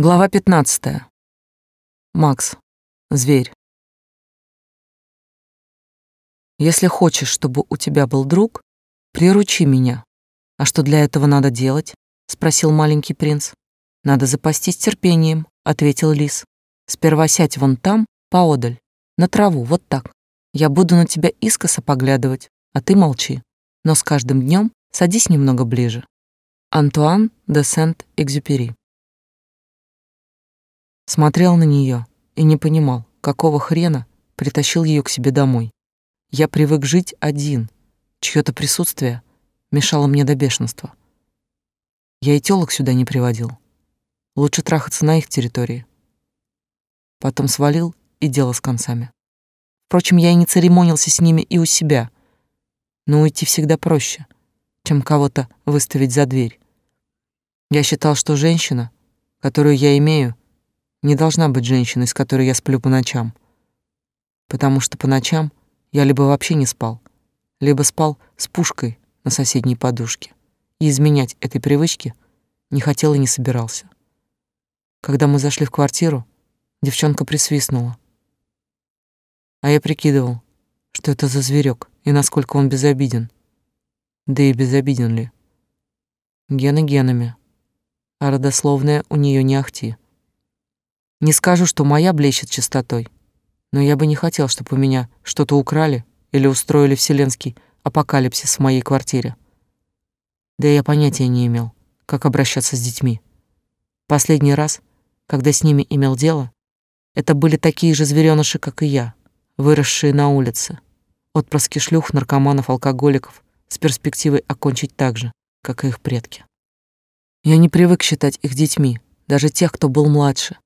Глава 15. Макс. Зверь. Если хочешь, чтобы у тебя был друг, приручи меня. А что для этого надо делать? спросил маленький принц. Надо запастись терпением, ответил лис. Сперва сядь вон там, поодаль, на траву, вот так. Я буду на тебя искоса поглядывать, а ты молчи. Но с каждым днем садись немного ближе. Антуан де Сент-Экзюпери Смотрел на нее и не понимал, какого хрена притащил ее к себе домой. Я привык жить один, чье-то присутствие мешало мне до бешенства. Я и тёлок сюда не приводил. Лучше трахаться на их территории. Потом свалил и дело с концами. Впрочем, я и не церемонился с ними и у себя. Но уйти всегда проще, чем кого-то выставить за дверь. Я считал, что женщина, которую я имею, не должна быть женщиной, с которой я сплю по ночам. Потому что по ночам я либо вообще не спал, либо спал с пушкой на соседней подушке. И изменять этой привычке не хотел и не собирался. Когда мы зашли в квартиру, девчонка присвистнула. А я прикидывал, что это за зверек и насколько он безобиден. Да и безобиден ли. Гены генами, а родословная у нее не ахти. Не скажу, что моя блещет чистотой, но я бы не хотел, чтобы у меня что-то украли или устроили вселенский апокалипсис в моей квартире. Да я понятия не имел, как обращаться с детьми. Последний раз, когда с ними имел дело, это были такие же зверёныши, как и я, выросшие на улице. Отпрыски шлюх, наркоманов, алкоголиков с перспективой окончить так же, как и их предки. Я не привык считать их детьми, даже тех, кто был младше,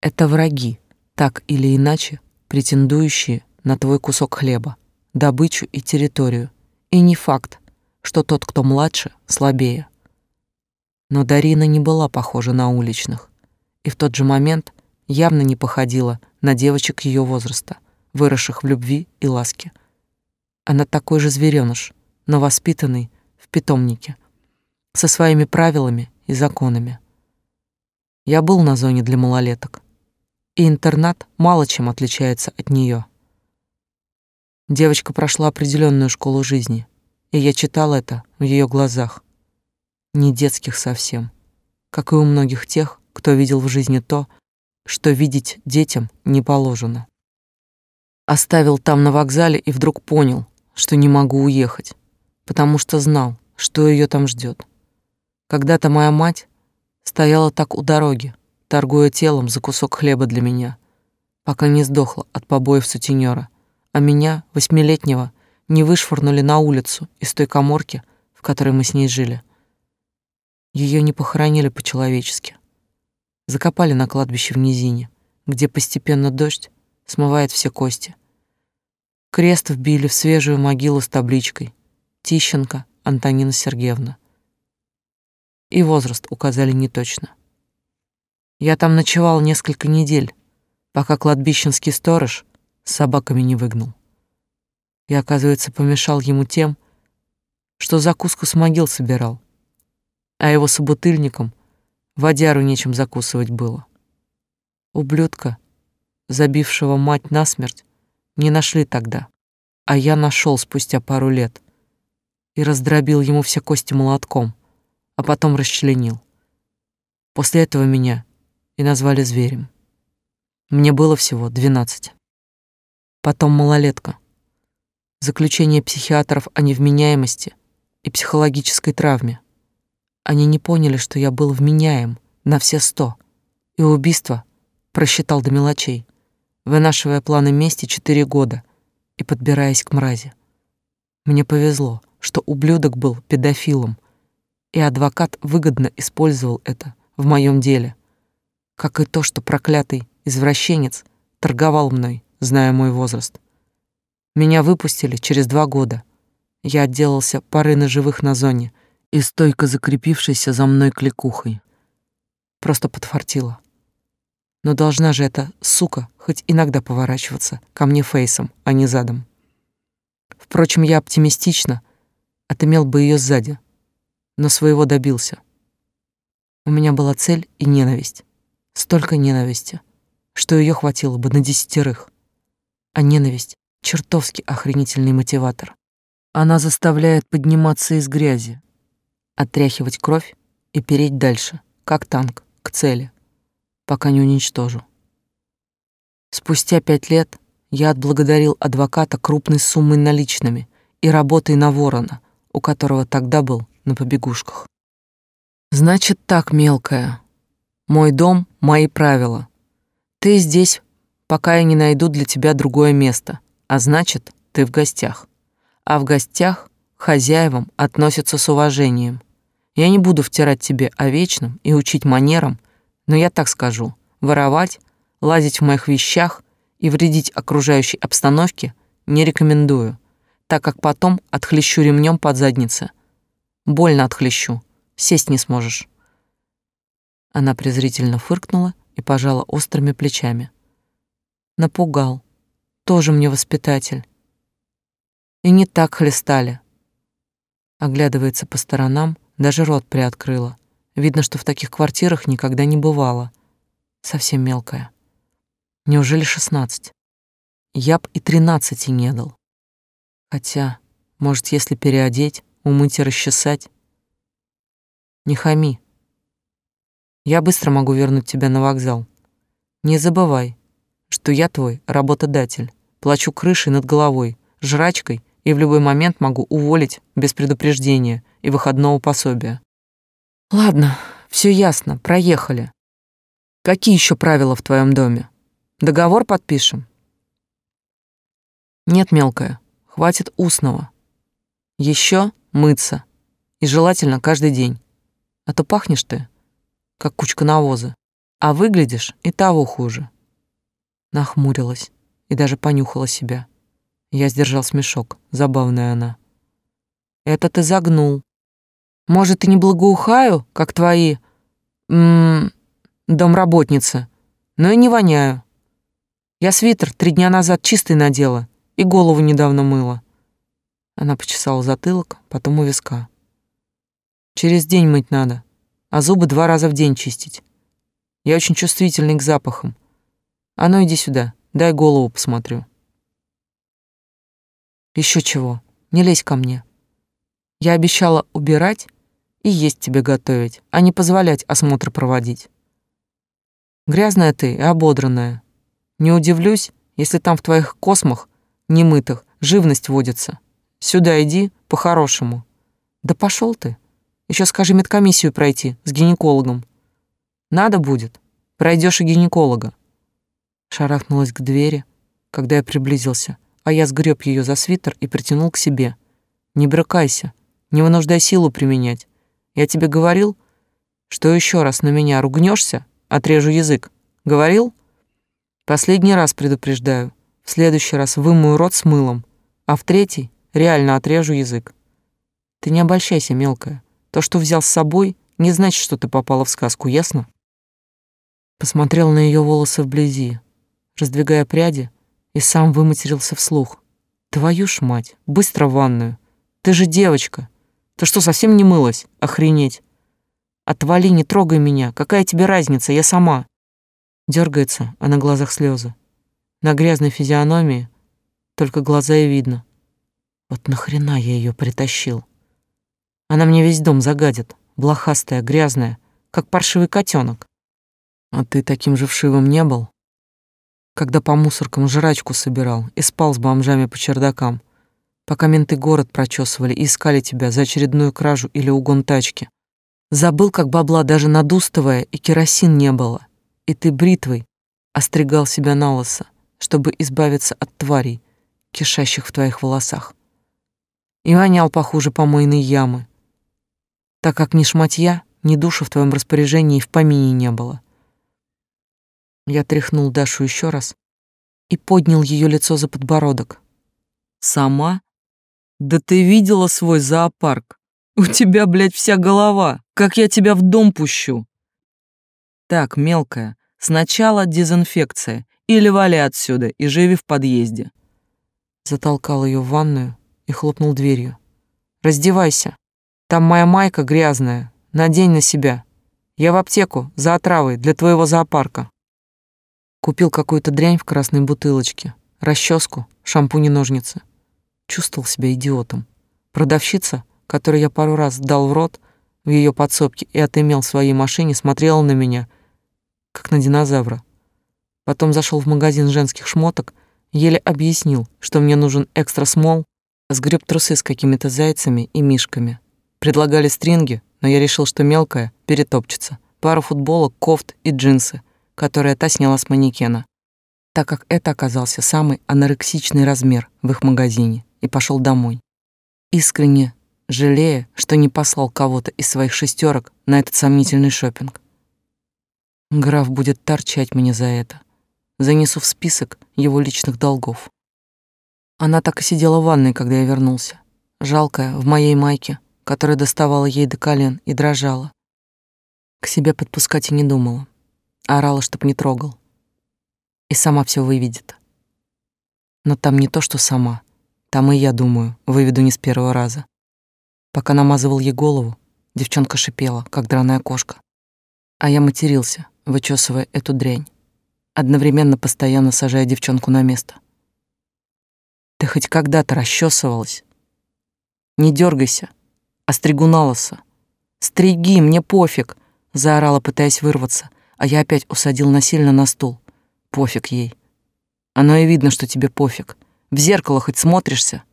это враги, так или иначе претендующие на твой кусок хлеба, добычу и территорию. И не факт, что тот, кто младше, слабее. Но Дарина не была похожа на уличных, и в тот же момент явно не походила на девочек ее возраста, выросших в любви и ласке. Она такой же зверёныш, но воспитанный в питомнике, со своими правилами и законами. Я был на зоне для малолеток, и интернат мало чем отличается от нее. Девочка прошла определенную школу жизни, и я читал это в ее глазах. Не детских совсем, как и у многих тех, кто видел в жизни то, что видеть детям не положено. Оставил там на вокзале и вдруг понял, что не могу уехать, потому что знал, что ее там ждет. Когда-то моя мать стояла так у дороги, торгуя телом за кусок хлеба для меня, пока не сдохла от побоев сутенера, а меня, восьмилетнего, не вышвырнули на улицу из той коморки, в которой мы с ней жили. Ее не похоронили по-человечески. Закопали на кладбище в низине, где постепенно дождь смывает все кости. Крест вбили в свежую могилу с табличкой «Тищенко Антонина Сергеевна». И возраст указали неточно. Я там ночевал несколько недель, пока кладбищенский сторож с собаками не выгнал. Я, оказывается, помешал ему тем, что закуску с могил собирал, а его собутыльником водяру нечем закусывать было. Ублюдка, забившего мать насмерть, не нашли тогда, а я нашел спустя пару лет и раздробил ему все кости молотком, а потом расчленил. После этого меня и назвали зверем. Мне было всего двенадцать. Потом малолетка. Заключение психиатров о невменяемости и психологической травме. Они не поняли, что я был вменяем на все сто, и убийство просчитал до мелочей, вынашивая планы мести четыре года и подбираясь к мрази. Мне повезло, что ублюдок был педофилом, и адвокат выгодно использовал это в моем деле как и то, что проклятый извращенец торговал мной, зная мой возраст. Меня выпустили через два года. Я отделался парой ножевых на зоне и стойко закрепившейся за мной кликухой. Просто подфартило. Но должна же эта сука хоть иногда поворачиваться ко мне фейсом, а не задом. Впрочем, я оптимистично отымел бы ее сзади, но своего добился. У меня была цель и ненависть Столько ненависти, что ее хватило бы на десятерых. А ненависть — чертовски охренительный мотиватор. Она заставляет подниматься из грязи, отряхивать кровь и переть дальше, как танк, к цели, пока не уничтожу. Спустя пять лет я отблагодарил адвоката крупной суммой наличными и работой на ворона, у которого тогда был на побегушках. Значит так, мелкая. Мой дом — мои правила. Ты здесь, пока я не найду для тебя другое место, а значит, ты в гостях. А в гостях хозяевам относятся с уважением. Я не буду втирать тебе о вечном и учить манерам, но я так скажу, воровать, лазить в моих вещах и вредить окружающей обстановке не рекомендую, так как потом отхлещу ремнем под заднице. Больно отхлещу, сесть не сможешь. Она презрительно фыркнула и пожала острыми плечами. Напугал. Тоже мне воспитатель. И не так хлестали. Оглядывается по сторонам, даже рот приоткрыла. Видно, что в таких квартирах никогда не бывало. Совсем мелкая. Неужели шестнадцать? Я б и тринадцати не дал. Хотя, может, если переодеть, умыть и расчесать? Не хами. Я быстро могу вернуть тебя на вокзал. Не забывай, что я твой работодатель. Плачу крышей над головой, жрачкой и в любой момент могу уволить без предупреждения и выходного пособия. Ладно, все ясно, проехали. Какие еще правила в твоем доме? Договор подпишем? Нет, мелкая, хватит устного. Еще мыться. И желательно каждый день. А то пахнешь ты, как кучка навоза. А выглядишь и того хуже. Нахмурилась и даже понюхала себя. Я сдержал смешок, забавная она. Это ты загнул. Может, и не благоухаю, как твои... М -м, домработницы, но и не воняю. Я свитер три дня назад чистый надела и голову недавно мыла. Она почесала затылок, потом у виска. Через день мыть надо, а зубы два раза в день чистить. Я очень чувствительный к запахам. А ну иди сюда, дай голову посмотрю. Еще чего, не лезь ко мне. Я обещала убирать и есть тебе готовить, а не позволять осмотр проводить. Грязная ты и ободранная. Не удивлюсь, если там в твоих космах, немытых, живность водится. Сюда иди по-хорошему. Да пошел ты. Еще скажи медкомиссию пройти с гинекологом. Надо будет, пройдешь и гинеколога. Шарахнулась к двери, когда я приблизился, а я сгреб ее за свитер и притянул к себе. Не брыкайся, не вынуждай силу применять. Я тебе говорил, что еще раз на меня ругнешься, отрежу язык. Говорил? Последний раз предупреждаю. В следующий раз вымою рот с мылом, а в третий реально отрежу язык. Ты не обольщайся, мелкая. То, что взял с собой, не значит, что ты попала в сказку, ясно? Посмотрел на ее волосы вблизи, раздвигая пряди, и сам выматерился вслух. Твою ж мать, быстро в ванную. Ты же девочка. Ты что, совсем не мылась? Охренеть. Отвали, не трогай меня. Какая тебе разница? Я сама. Дергается, а на глазах слезы. На грязной физиономии только глаза и видно. Вот нахрена я ее притащил? Она мне весь дом загадит, блохастая, грязная, как паршивый котенок. А ты таким же вшивым не был? Когда по мусоркам жрачку собирал и спал с бомжами по чердакам, пока менты город прочесывали и искали тебя за очередную кражу или угон тачки. Забыл, как бабла даже надустовая и керосин не было, и ты бритвой остригал себя на лысо, чтобы избавиться от тварей, кишащих в твоих волосах. И вонял похуже помойной ямы, так как ни шматья, ни душа в твоем распоряжении и в помине не было. Я тряхнул Дашу еще раз и поднял ее лицо за подбородок. Сама? Да ты видела свой зоопарк? У тебя, блядь, вся голова. Как я тебя в дом пущу? Так, мелкая, сначала дезинфекция или вали отсюда и живи в подъезде. Затолкал ее в ванную и хлопнул дверью. Раздевайся. Там моя майка грязная. Надень на себя. Я в аптеку за отравой для твоего зоопарка. Купил какую-то дрянь в красной бутылочке, расческу, шампунь и ножницы. Чувствовал себя идиотом. Продавщица, которой я пару раз дал в рот в ее подсобке и отымел в своей машине, смотрела на меня, как на динозавра. Потом зашел в магазин женских шмоток, еле объяснил, что мне нужен экстра смол, сгреб трусы с какими-то зайцами и мишками. Предлагали стринги, но я решил, что мелкая перетопчется. Пару футболок, кофт и джинсы, которые та сняла с манекена, так как это оказался самый анорексичный размер в их магазине, и пошел домой. Искренне жалея, что не послал кого-то из своих шестерок на этот сомнительный шопинг. Граф будет торчать мне за это. Занесу в список его личных долгов. Она так и сидела в ванной, когда я вернулся. Жалкая, в моей майке, которая доставала ей до колен и дрожала. К себе подпускать и не думала. Орала, чтоб не трогал. И сама все выведет. Но там не то, что сама. Там и я, думаю, выведу не с первого раза. Пока намазывал ей голову, девчонка шипела, как драная кошка. А я матерился, вычесывая эту дрянь, одновременно постоянно сажая девчонку на место. Ты хоть когда-то расчесывалась? Не дергайся, остригу на лысо. «Стриги, мне пофиг!» — заорала, пытаясь вырваться, а я опять усадил насильно на стул. Пофиг ей. Оно и видно, что тебе пофиг. В зеркало хоть смотришься?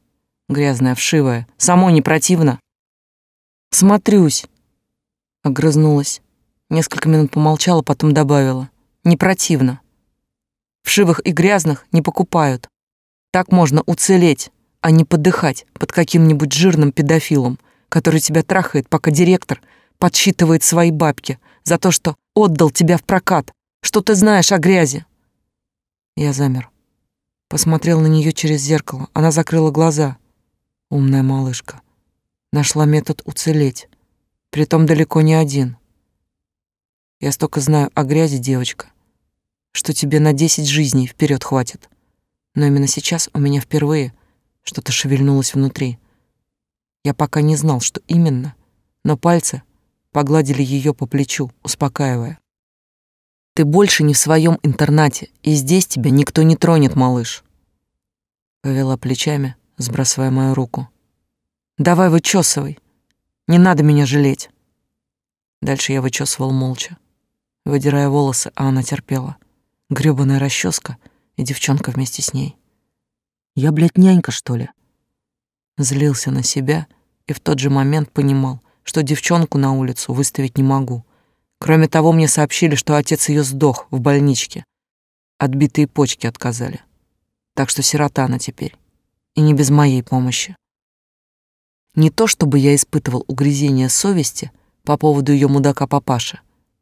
Грязная, вшивая. Самой не противно? Смотрюсь. Огрызнулась. Несколько минут помолчала, потом добавила. Не противно. Вшивых и грязных не покупают. Так можно уцелеть, а не подыхать под каким-нибудь жирным педофилом, который тебя трахает, пока директор подсчитывает свои бабки за то, что отдал тебя в прокат. Что ты знаешь о грязи? Я замер. Посмотрел на нее через зеркало. Она закрыла глаза. Умная малышка. Нашла метод уцелеть. Притом далеко не один. Я столько знаю о грязи, девочка, что тебе на десять жизней вперед хватит. Но именно сейчас у меня впервые что-то шевельнулось внутри. Я пока не знал, что именно, но пальцы погладили ее по плечу, успокаивая. Ты больше не в своем интернате, и здесь тебя никто не тронет, малыш. Повела плечами, сбрасывая мою руку. Давай вычесывай. Не надо меня жалеть. Дальше я вычесывал молча, выдирая волосы, а она терпела. Грёбаная расческа и девчонка вместе с ней. Я, блядь, нянька, что ли? Злился на себя и в тот же момент понимал, что девчонку на улицу выставить не могу. Кроме того, мне сообщили, что отец ее сдох в больничке. Отбитые почки отказали. Так что сирота она теперь. И не без моей помощи. Не то чтобы я испытывал угрызение совести по поводу ее мудака папаши,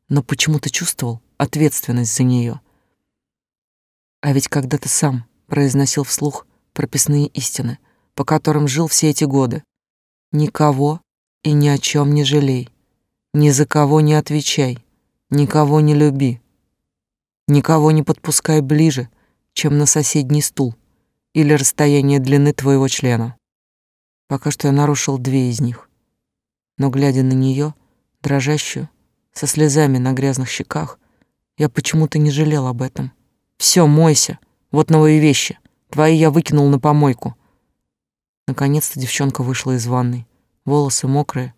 но почему-то чувствовал ответственность за нее. А ведь когда ты сам произносил вслух прописные истины, по которым жил все эти годы, никого и ни о чем не жалей. Ни за кого не отвечай, никого не люби. Никого не подпускай ближе, чем на соседний стул или расстояние длины твоего члена. Пока что я нарушил две из них. Но, глядя на нее, дрожащую, со слезами на грязных щеках, я почему-то не жалел об этом. Все, мойся, вот новые вещи. Твои я выкинул на помойку. Наконец-то девчонка вышла из ванной. Волосы мокрые,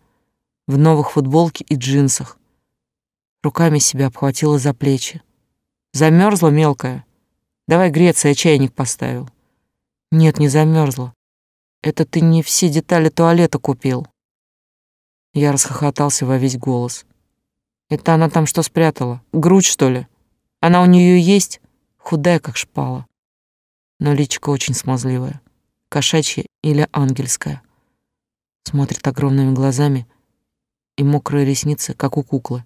в новых футболке и джинсах. Руками себя обхватила за плечи. Замерзла мелкая? Давай греться, я чайник поставил. Нет, не замерзла. Это ты не все детали туалета купил. Я расхохотался во весь голос. Это она там что спрятала? Грудь, что ли? Она у нее есть? Худая, как шпала. Но личико очень смазливая. Кошачья или ангельская. Смотрит огромными глазами и мокрые ресницы, как у куклы.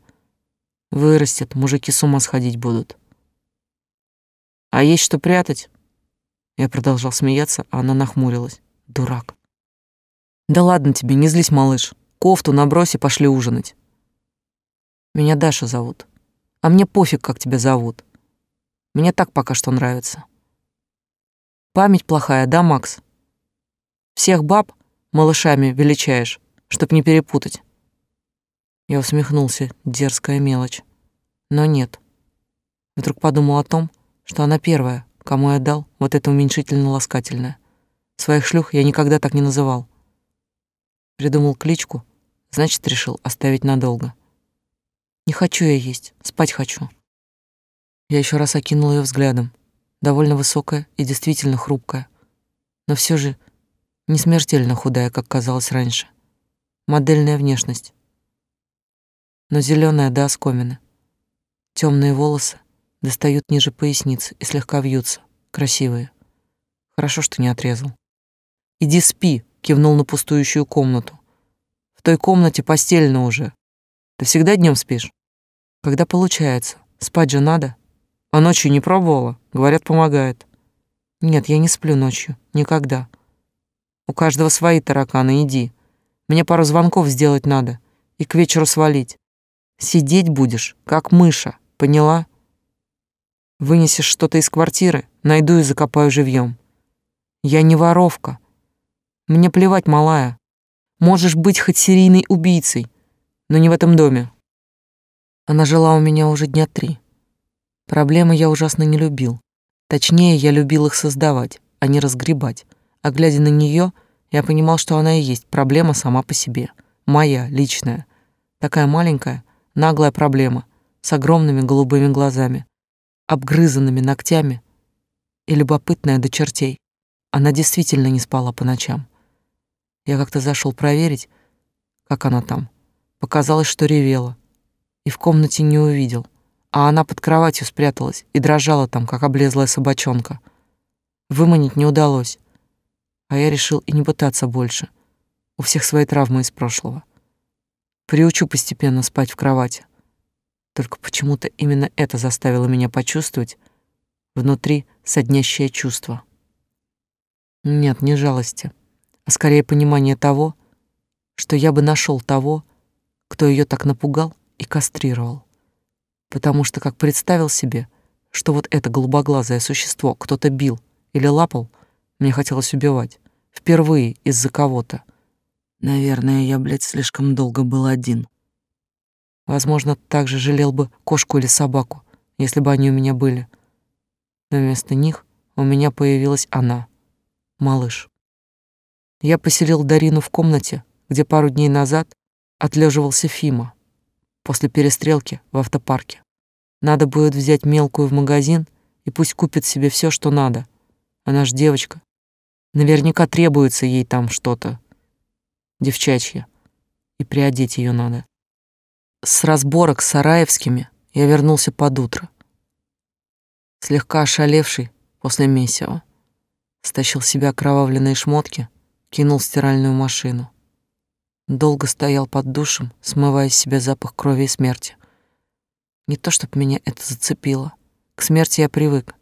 Вырастет, мужики с ума сходить будут. А есть что прятать? Я продолжал смеяться, а она нахмурилась. Дурак. Да ладно тебе, не злись, малыш. Кофту набрось и пошли ужинать. Меня Даша зовут. А мне пофиг, как тебя зовут. Мне так пока что нравится. Память плохая, да, Макс? Всех баб малышами величаешь, чтоб не перепутать. Я усмехнулся, дерзкая мелочь. Но нет. Вдруг подумал о том, что она первая, кому я дал вот это уменьшительно-ласкательное. Своих шлюх я никогда так не называл. Придумал кличку, значит, решил оставить надолго. Не хочу я есть, спать хочу. Я еще раз окинул ее взглядом. Довольно высокая и действительно хрупкая, но все же не смертельно худая, как казалось раньше. Модельная внешность, но зеленая до оскомины. Темные волосы достают ниже поясницы и слегка вьются, красивые. Хорошо, что не отрезал. «Иди спи», — кивнул на пустующую комнату. «В той комнате постельно уже. Ты всегда днем спишь?» «Когда получается. Спать же надо». «А ночью не пробовала?» «Говорят, помогает». «Нет, я не сплю ночью. Никогда». «У каждого свои тараканы, иди. Мне пару звонков сделать надо и к вечеру свалить. Сидеть будешь, как мыша, поняла?» Вынесешь что-то из квартиры, найду и закопаю живьем. Я не воровка, мне плевать, малая. Можешь быть хоть серийной убийцей, но не в этом доме. Она жила у меня уже дня три. Проблемы я ужасно не любил. Точнее, я любил их создавать, а не разгребать. А глядя на нее, я понимал, что она и есть проблема сама по себе. Моя, личная. Такая маленькая, наглая проблема, с огромными голубыми глазами, обгрызанными ногтями и любопытная до чертей. Она действительно не спала по ночам. Я как-то зашел проверить, как она там. Показалось, что ревела. И в комнате не увидел. А она под кроватью спряталась и дрожала там, как облезлая собачонка. Выманить не удалось. А я решил и не пытаться больше. У всех свои травмы из прошлого. Приучу постепенно спать в кровати. Только почему-то именно это заставило меня почувствовать внутри соднящее чувство. Нет, не жалости а скорее понимание того, что я бы нашел того, кто ее так напугал и кастрировал. Потому что, как представил себе, что вот это голубоглазое существо кто-то бил или лапал, мне хотелось убивать. Впервые из-за кого-то. Наверное, я, блядь, слишком долго был один. Возможно, также жалел бы кошку или собаку, если бы они у меня были. Но вместо них у меня появилась она, малыш. Я поселил Дарину в комнате, где пару дней назад отлеживался Фима после перестрелки в автопарке. Надо будет взять мелкую в магазин, и пусть купит себе все, что надо. Она ж девочка. Наверняка требуется ей там что-то девчачье, и приодеть ее надо. С разборок с Сараевскими я вернулся под утро. Слегка ошалевший после месяца. Стащил себе окровавленные шмотки — кинул в стиральную машину. Долго стоял под душем, смывая с себя запах крови и смерти. Не то, чтобы меня это зацепило. К смерти я привык,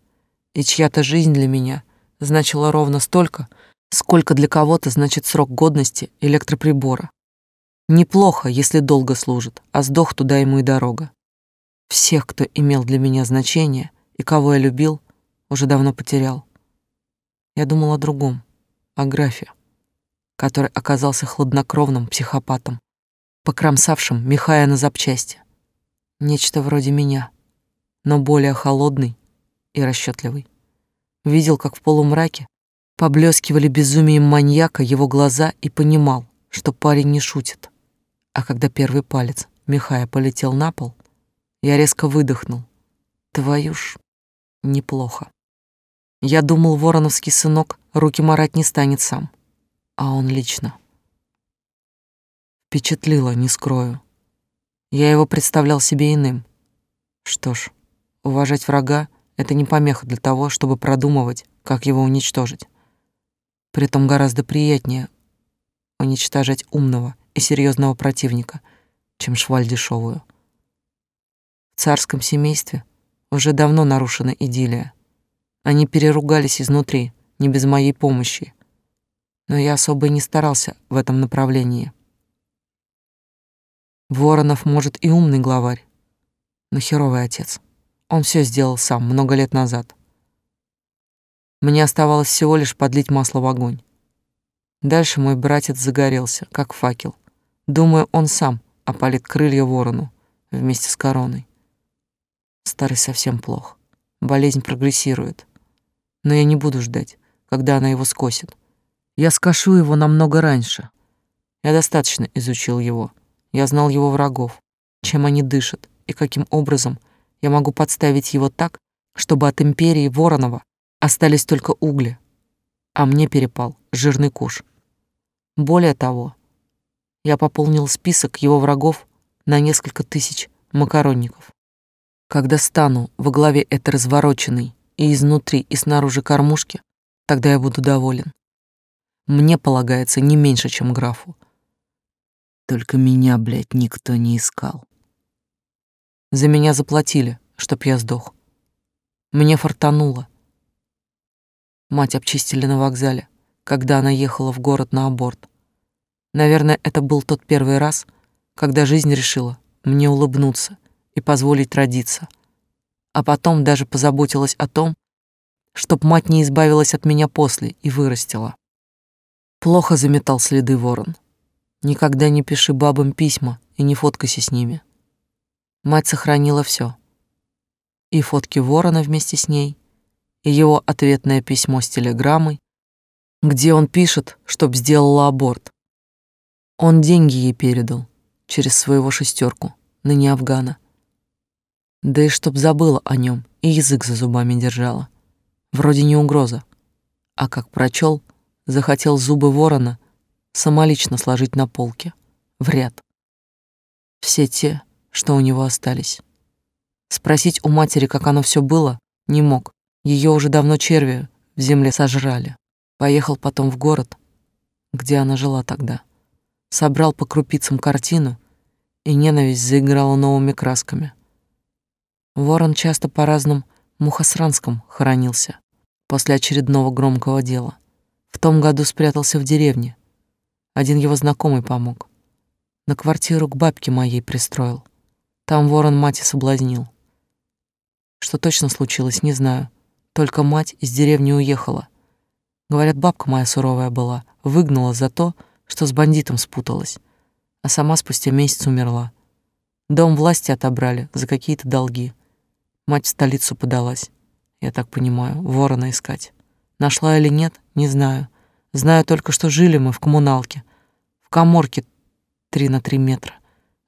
и чья-то жизнь для меня значила ровно столько, сколько для кого-то значит срок годности электроприбора. Неплохо, если долго служит, а сдох туда ему и дорога. Всех, кто имел для меня значение и кого я любил, уже давно потерял. Я думал о другом, о графе который оказался хладнокровным психопатом, покромсавшим Михая на запчасти. Нечто вроде меня, но более холодный и расчетливый. Видел, как в полумраке поблескивали безумием маньяка его глаза и понимал, что парень не шутит. А когда первый палец Михая полетел на пол, я резко выдохнул. Твою ж, неплохо. Я думал, вороновский сынок руки марать не станет сам а он лично. Впечатлило, не скрою. Я его представлял себе иным. Что ж, уважать врага — это не помеха для того, чтобы продумывать, как его уничтожить. Притом гораздо приятнее уничтожать умного и серьезного противника, чем шваль дешевую. В царском семействе уже давно нарушена идиллия. Они переругались изнутри, не без моей помощи, но я особо и не старался в этом направлении. Воронов, может, и умный главарь, но херовый отец. Он все сделал сам много лет назад. Мне оставалось всего лишь подлить масло в огонь. Дальше мой братец загорелся, как факел. Думаю, он сам опалит крылья ворону вместе с короной. Старый совсем плох. Болезнь прогрессирует. Но я не буду ждать, когда она его скосит. Я скошу его намного раньше. Я достаточно изучил его. Я знал его врагов, чем они дышат и каким образом я могу подставить его так, чтобы от империи Воронова остались только угли, а мне перепал жирный куш. Более того, я пополнил список его врагов на несколько тысяч макаронников. Когда стану во главе этой развороченной и изнутри, и снаружи кормушки, тогда я буду доволен. Мне полагается не меньше, чем графу. Только меня, блядь, никто не искал. За меня заплатили, чтоб я сдох. Мне фартануло. Мать обчистили на вокзале, когда она ехала в город на аборт. Наверное, это был тот первый раз, когда жизнь решила мне улыбнуться и позволить родиться. А потом даже позаботилась о том, чтоб мать не избавилась от меня после и вырастила. Плохо заметал следы ворон. Никогда не пиши бабам письма и не фоткайся с ними. Мать сохранила все. И фотки ворона вместе с ней, и его ответное письмо с телеграммой, где он пишет, чтоб сделала аборт. Он деньги ей передал через своего шестерку, ныне Афгана. Да и чтоб забыла о нем и язык за зубами держала. Вроде не угроза. А как прочел, захотел зубы ворона самолично сложить на полке, в ряд. Все те, что у него остались. Спросить у матери, как оно все было, не мог. Ее уже давно черви в земле сожрали. Поехал потом в город, где она жила тогда собрал по крупицам картину, и ненависть заиграла новыми красками. Ворон часто по разным мухосранском хоронился после очередного громкого дела. В том году спрятался в деревне. Один его знакомый помог. На квартиру к бабке моей пристроил. Там ворон мать и соблазнил. Что точно случилось, не знаю. Только мать из деревни уехала. Говорят, бабка моя суровая была, выгнала за то, что с бандитом спуталась, а сама спустя месяц умерла. Дом власти отобрали за какие-то долги. Мать в столицу подалась, я так понимаю, ворона искать. Нашла или нет, не знаю. Знаю только, что жили мы в коммуналке, в коморке три на три метра,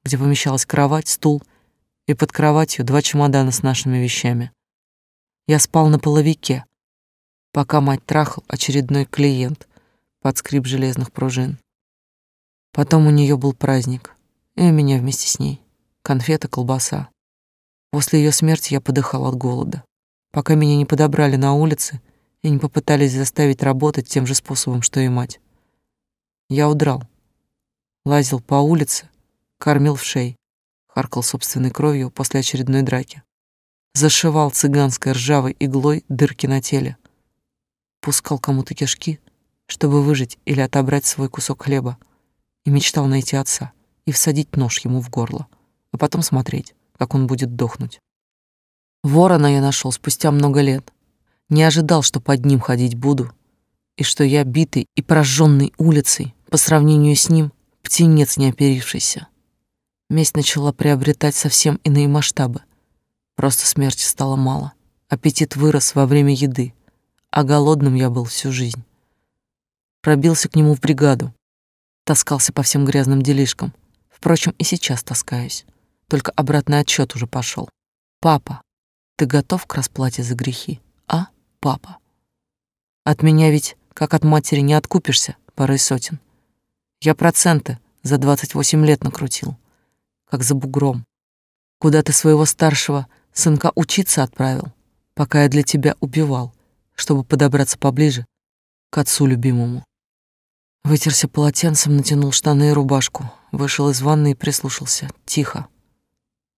где помещалась кровать, стул и под кроватью два чемодана с нашими вещами. Я спал на половике, пока мать трахал очередной клиент под скрип железных пружин. Потом у нее был праздник, и у меня вместе с ней. Конфета, колбаса. После ее смерти я подыхал от голода, пока меня не подобрали на улице и не попытались заставить работать тем же способом, что и мать. Я удрал. Лазил по улице, кормил в шей, харкал собственной кровью после очередной драки. Зашивал цыганской ржавой иглой дырки на теле. Пускал кому-то кишки, чтобы выжить или отобрать свой кусок хлеба и мечтал найти отца и всадить нож ему в горло, а потом смотреть, как он будет дохнуть. Ворона я нашел спустя много лет. Не ожидал, что под ним ходить буду, и что я битый и прожженный улицей по сравнению с ним птенец не оперившийся. Месть начала приобретать совсем иные масштабы. Просто смерти стало мало. Аппетит вырос во время еды, а голодным я был всю жизнь. Пробился к нему в бригаду, Таскался по всем грязным делишкам. Впрочем, и сейчас таскаюсь. Только обратный отчет уже пошел. Папа, ты готов к расплате за грехи? А, папа? От меня ведь, как от матери, не откупишься парой сотен. Я проценты за 28 лет накрутил, как за бугром. Куда ты своего старшего сынка учиться отправил, пока я для тебя убивал, чтобы подобраться поближе к отцу любимому. Вытерся полотенцем, натянул штаны и рубашку, вышел из ванны и прислушался. Тихо.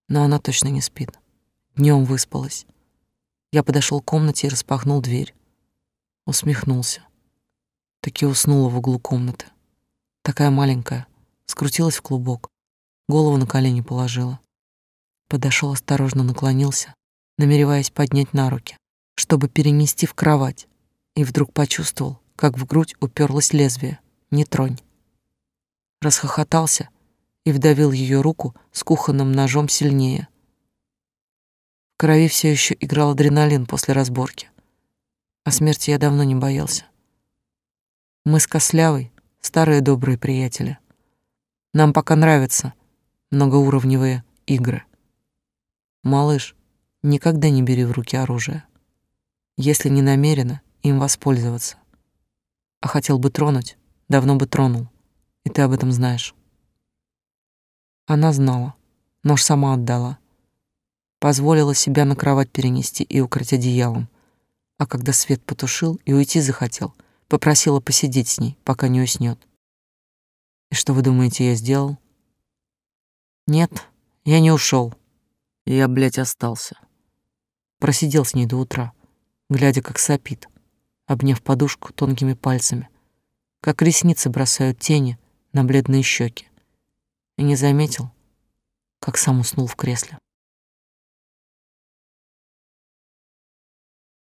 Но она точно не спит. Днем выспалась. Я подошел к комнате и распахнул дверь. Усмехнулся. Таки уснула в углу комнаты. Такая маленькая, скрутилась в клубок, голову на колени положила. Подошел осторожно, наклонился, намереваясь поднять на руки, чтобы перенести в кровать, и вдруг почувствовал, как в грудь уперлось лезвие не тронь. Расхохотался и вдавил ее руку с кухонным ножом сильнее. В крови все еще играл адреналин после разборки. О смерти я давно не боялся. Мы с Кослявой старые добрые приятели. Нам пока нравятся многоуровневые игры. Малыш, никогда не бери в руки оружие, если не намерена им воспользоваться. А хотел бы тронуть, давно бы тронул, и ты об этом знаешь. Она знала, нож сама отдала. Позволила себя на кровать перенести и укрыть одеялом. А когда свет потушил и уйти захотел, попросила посидеть с ней, пока не уснет. И что вы думаете, я сделал? Нет, я не ушел. Я, блядь, остался. Просидел с ней до утра, глядя, как сопит, обняв подушку тонкими пальцами, как ресницы бросают тени на бледные щеки и не заметил, как сам уснул в кресле.